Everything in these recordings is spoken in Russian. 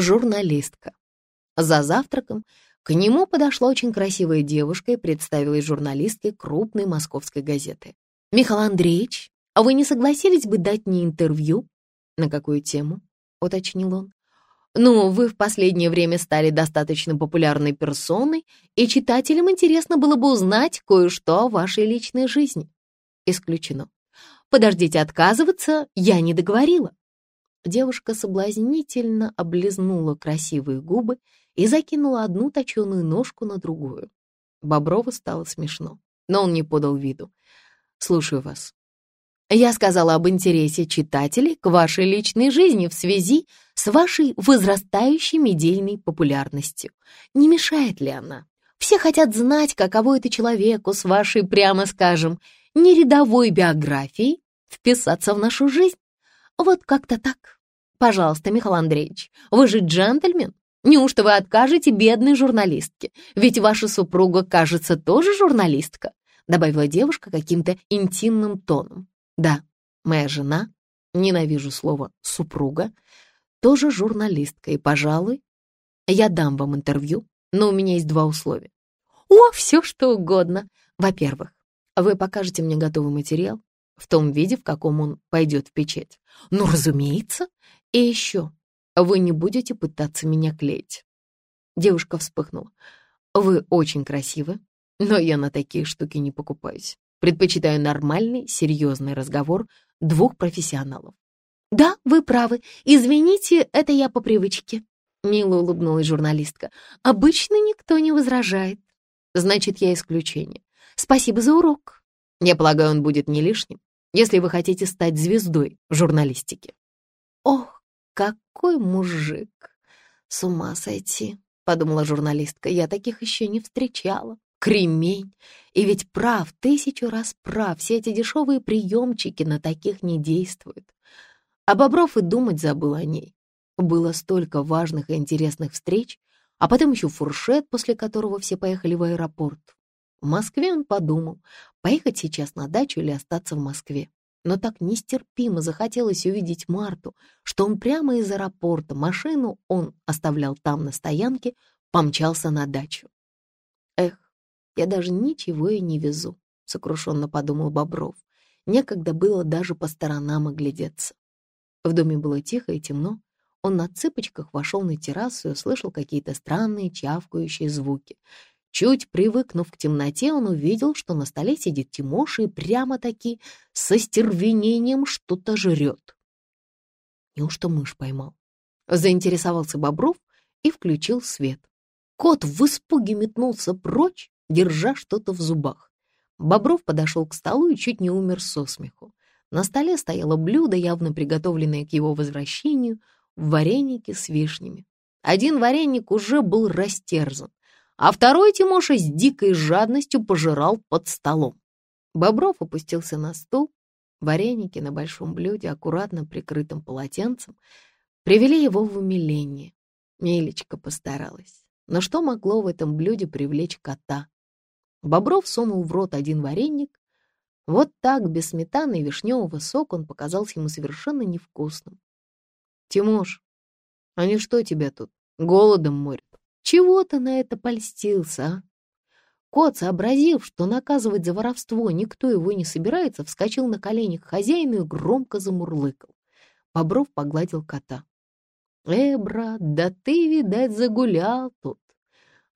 журналистка. За завтраком к нему подошла очень красивая девушка и представилась журналистке крупной московской газеты. «Михаил Андреевич, а вы не согласились бы дать мне интервью?» «На какую тему?» — уточнил он. «Ну, вы в последнее время стали достаточно популярной персоной, и читателям интересно было бы узнать кое-что о вашей личной жизни». «Исключено. Подождите, отказываться я не договорила». Девушка соблазнительно облизнула красивые губы и закинула одну точеную ножку на другую. Боброву стало смешно, но он не подал виду. «Слушаю вас». Я сказала об интересе читателей к вашей личной жизни в связи с вашей возрастающей медийной популярностью. Не мешает ли она? Все хотят знать, каково это человеку с вашей, прямо скажем, нерядовой биографией вписаться в нашу жизнь. Вот как-то так. Пожалуйста, Михаил Андреевич, вы же джентльмен. Неужто вы откажете бедной журналистке? Ведь ваша супруга, кажется, тоже журналистка, добавила девушка каким-то интимным тоном. Да, моя жена, ненавижу слово «супруга», тоже журналистка, и, пожалуй, я дам вам интервью, но у меня есть два условия. О, все что угодно. Во-первых, вы покажете мне готовый материал в том виде, в каком он пойдет в печать. Ну, разумеется. И еще, вы не будете пытаться меня клеить. Девушка вспыхнула. Вы очень красивы, но я на такие штуки не покупаюсь. Предпочитаю нормальный, серьезный разговор двух профессионалов. «Да, вы правы. Извините, это я по привычке», — мило улыбнулась журналистка. «Обычно никто не возражает. Значит, я исключение. Спасибо за урок. Я полагаю, он будет не лишним, если вы хотите стать звездой журналистики». «Ох, какой мужик! С ума сойти!» — подумала журналистка. «Я таких еще не встречала. Кремень! И ведь прав, тысячу раз прав, все эти дешевые приемчики на таких не действуют. А Бобров и думать забыл о ней. Было столько важных и интересных встреч, а потом еще фуршет, после которого все поехали в аэропорт. В Москве он подумал, поехать сейчас на дачу или остаться в Москве. Но так нестерпимо захотелось увидеть Марту, что он прямо из аэропорта, машину он оставлял там на стоянке, помчался на дачу. Эх, я даже ничего и не везу, сокрушенно подумал Бобров. Некогда было даже по сторонам оглядеться. В доме было тихо и темно. Он на цыпочках вошел на террасу и услышал какие-то странные чавкающие звуки. Чуть привыкнув к темноте, он увидел, что на столе сидит Тимоша и прямо-таки со стервенением что-то жрет. Неужто мышь поймал? Заинтересовался Бобров и включил свет. Кот в испуге метнулся прочь, держа что-то в зубах. Бобров подошел к столу и чуть не умер со смеху. На столе стояло блюдо, явно приготовленное к его возвращению, вареники с вишнями. Один вареник уже был растерзан, а второй Тимоша с дикой жадностью пожирал под столом. Бобров опустился на стул. Вареники на большом блюде, аккуратно прикрытым полотенцем, привели его в умиление. Милечка постаралась. Но что могло в этом блюде привлечь кота? Бобров сунул в рот один вареник. Вот так, без сметаны и вишневого сока, он показался ему совершенно невкусным. «Тимош, они что тебя тут, голодом морят? Чего ты на это польстился, а?» Кот, сообразив, что наказывать за воровство никто его не собирается, вскочил на колени к хозяину и громко замурлыкал. Бобров погладил кота. «Э, брат, да ты, видать, загулял тут.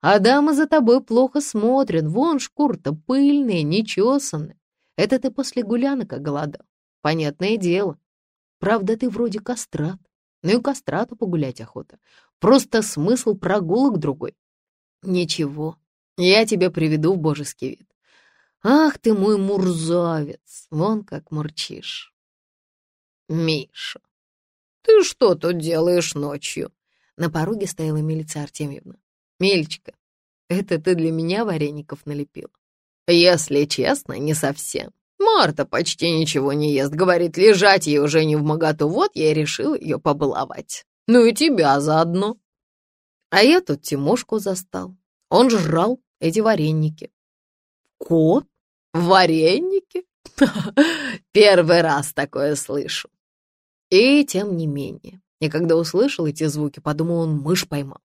А дамы за тобой плохо смотрят, вон шкура-то пыльная, нечесанная. Это ты после гулянок оголодал, понятное дело. Правда, ты вроде кастрат, ну и кастрату погулять охота. Просто смысл прогулок другой. Ничего, я тебя приведу в божеский вид. Ах ты мой мурзавец, вон как мурчишь. Миша, ты что тут делаешь ночью? На пороге стояла милиция Артемьевна. Мельчика, это ты для меня вареников налепил? Если честно, не совсем. Марта почти ничего не ест, говорит, лежать ей уже не в моготу. Вот я и решил ее побаловать. Ну и тебя заодно. А я тут Тимошку застал. Он жрал эти вареники. Кот? Вареники? Первый раз такое слышу. И тем не менее, И когда услышал эти звуки, подумал, он мышь поймал.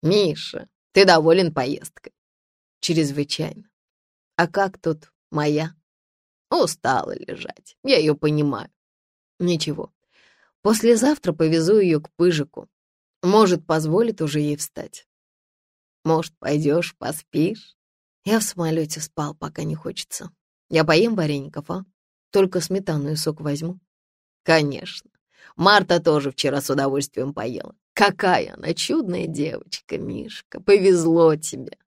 «Миша, ты доволен поездкой?» «Чрезвычайно. А как тут моя?» «Устала лежать, я ее понимаю». «Ничего, послезавтра повезу ее к Пыжику. Может, позволит уже ей встать. Может, пойдешь, поспишь?» Я в самолете спал, пока не хочется. Я поем вареников, а? Только сметану и сок возьму. Конечно. Марта тоже вчера с удовольствием поела. Какая она чудная девочка, Мишка. Повезло тебе.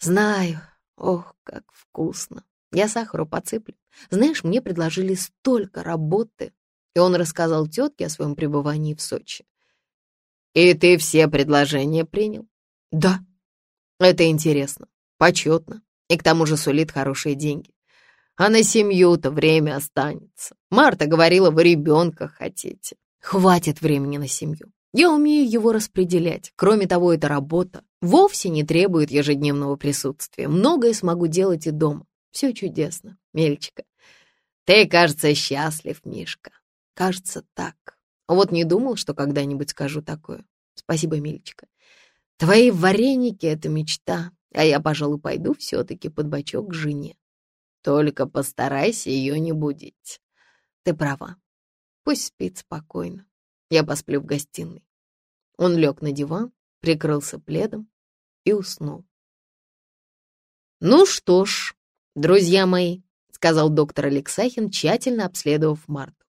Знаю. Ох, как вкусно. Я сахару подсыплю. Знаешь, мне предложили столько работы. И он рассказал тетке о своем пребывании в Сочи. И ты все предложения принял? Да. Это интересно, почетно. И к тому же сулит хорошие деньги. А на семью-то время останется. Марта говорила, вы ребенка хотите. Хватит времени на семью. Я умею его распределять. Кроме того, эта работа вовсе не требует ежедневного присутствия. Многое смогу делать и дома. Все чудесно, Мельчика. Ты, кажется, счастлив, Мишка. Кажется, так. Вот не думал, что когда-нибудь скажу такое. Спасибо, Мельчика. Твои вареники — это мечта, а я, пожалуй, пойду все-таки под бочок к жене. Только постарайся ее не будить. Ты права. Пусть спит спокойно. Я посплю в гостиной. Он лег на диван, прикрылся пледом и уснул. «Ну что ж, друзья мои», — сказал доктор Алексахин, тщательно обследовав Марту,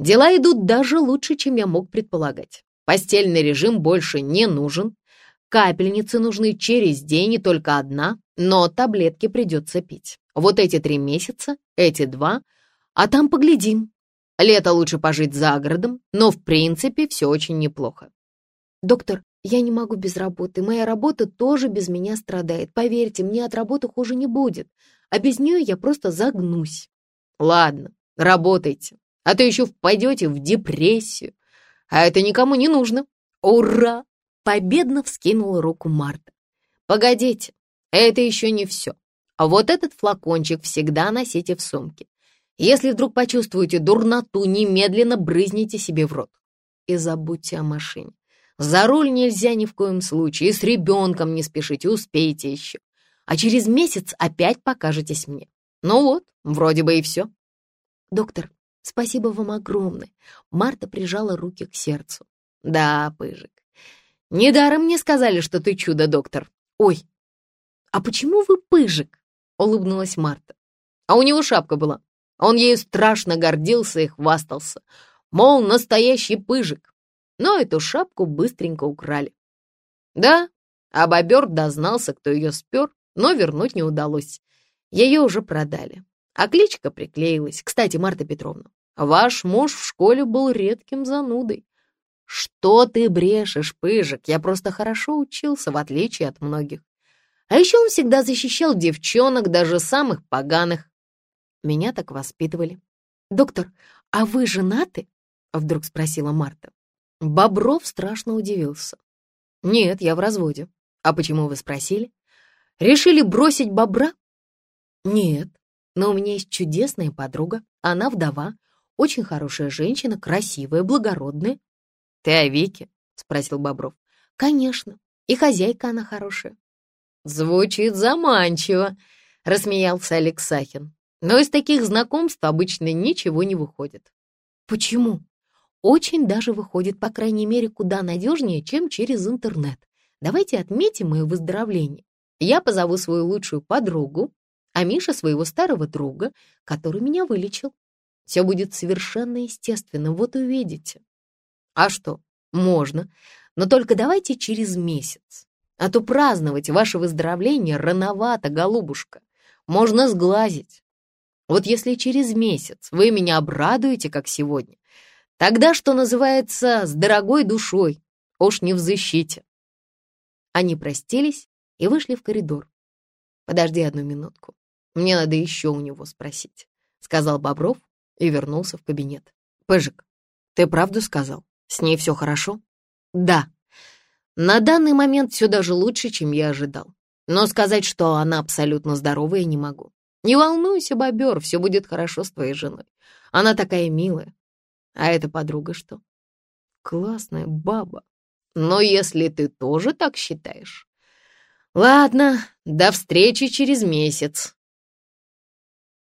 «дела идут даже лучше, чем я мог предполагать. Постельный режим больше не нужен, капельницы нужны через день и только одна, но таблетки придется пить. Вот эти три месяца, эти два, а там поглядим. Лето лучше пожить за городом, но в принципе все очень неплохо. Доктор, я не могу без работы. Моя работа тоже без меня страдает. Поверьте, мне от работы хуже не будет. А без нее я просто загнусь. Ладно, работайте. А то еще впадете в депрессию. А это никому не нужно. Ура! Победно вскинула руку Марта. Погодите, это еще не все. А вот этот флакончик всегда носите в сумке. Если вдруг почувствуете дурноту, немедленно брызните себе в рот. И забудьте о машине. За руль нельзя ни в коем случае, и с ребенком не спешите, успеете еще. А через месяц опять покажетесь мне. Ну вот, вроде бы и все. Доктор, спасибо вам огромное. Марта прижала руки к сердцу. Да, Пыжик, недаром мне сказали, что ты чудо-доктор. Ой, а почему вы Пыжик? улыбнулась Марта. А у него шапка была. Он ею страшно гордился и хвастался. Мол, настоящий пыжик. Но эту шапку быстренько украли. Да, а бобер дознался, кто ее спер, но вернуть не удалось. Ее уже продали. А кличка приклеилась. Кстати, Марта Петровна, ваш муж в школе был редким занудой. Что ты брешешь, пыжик? Я просто хорошо учился, в отличие от многих. А еще он всегда защищал девчонок, даже самых поганых. Меня так воспитывали. «Доктор, а вы женаты?» — вдруг спросила Марта. Бобров страшно удивился. «Нет, я в разводе. А почему вы спросили? Решили бросить бобра?» «Нет, но у меня есть чудесная подруга. Она вдова, очень хорошая женщина, красивая, благородная». «Ты о Вике?» — спросил Бобров. «Конечно, и хозяйка она хорошая. «Звучит заманчиво», — рассмеялся Алексахин. «Но из таких знакомств обычно ничего не выходит». «Почему?» «Очень даже выходит, по крайней мере, куда надежнее, чем через интернет. Давайте отметим мое выздоровление. Я позову свою лучшую подругу, а Миша своего старого друга, который меня вылечил. Все будет совершенно естественно, вот увидите». «А что? Можно, но только давайте через месяц. А то праздновать ваше выздоровление рановато, голубушка. Можно сглазить. Вот если через месяц вы меня обрадуете, как сегодня, тогда, что называется, с дорогой душой, уж не взыщите. Они простились и вышли в коридор. «Подожди одну минутку. Мне надо еще у него спросить», — сказал Бобров и вернулся в кабинет. «Пыжик, ты правду сказал? С ней все хорошо?» «Да», на данный момент все даже лучше, чем я ожидал. Но сказать, что она абсолютно здорова, я не могу. Не волнуйся, бобер, все будет хорошо с твоей женой. Она такая милая. А эта подруга что? классная баба. Но если ты тоже так считаешь... Ладно, до встречи через месяц.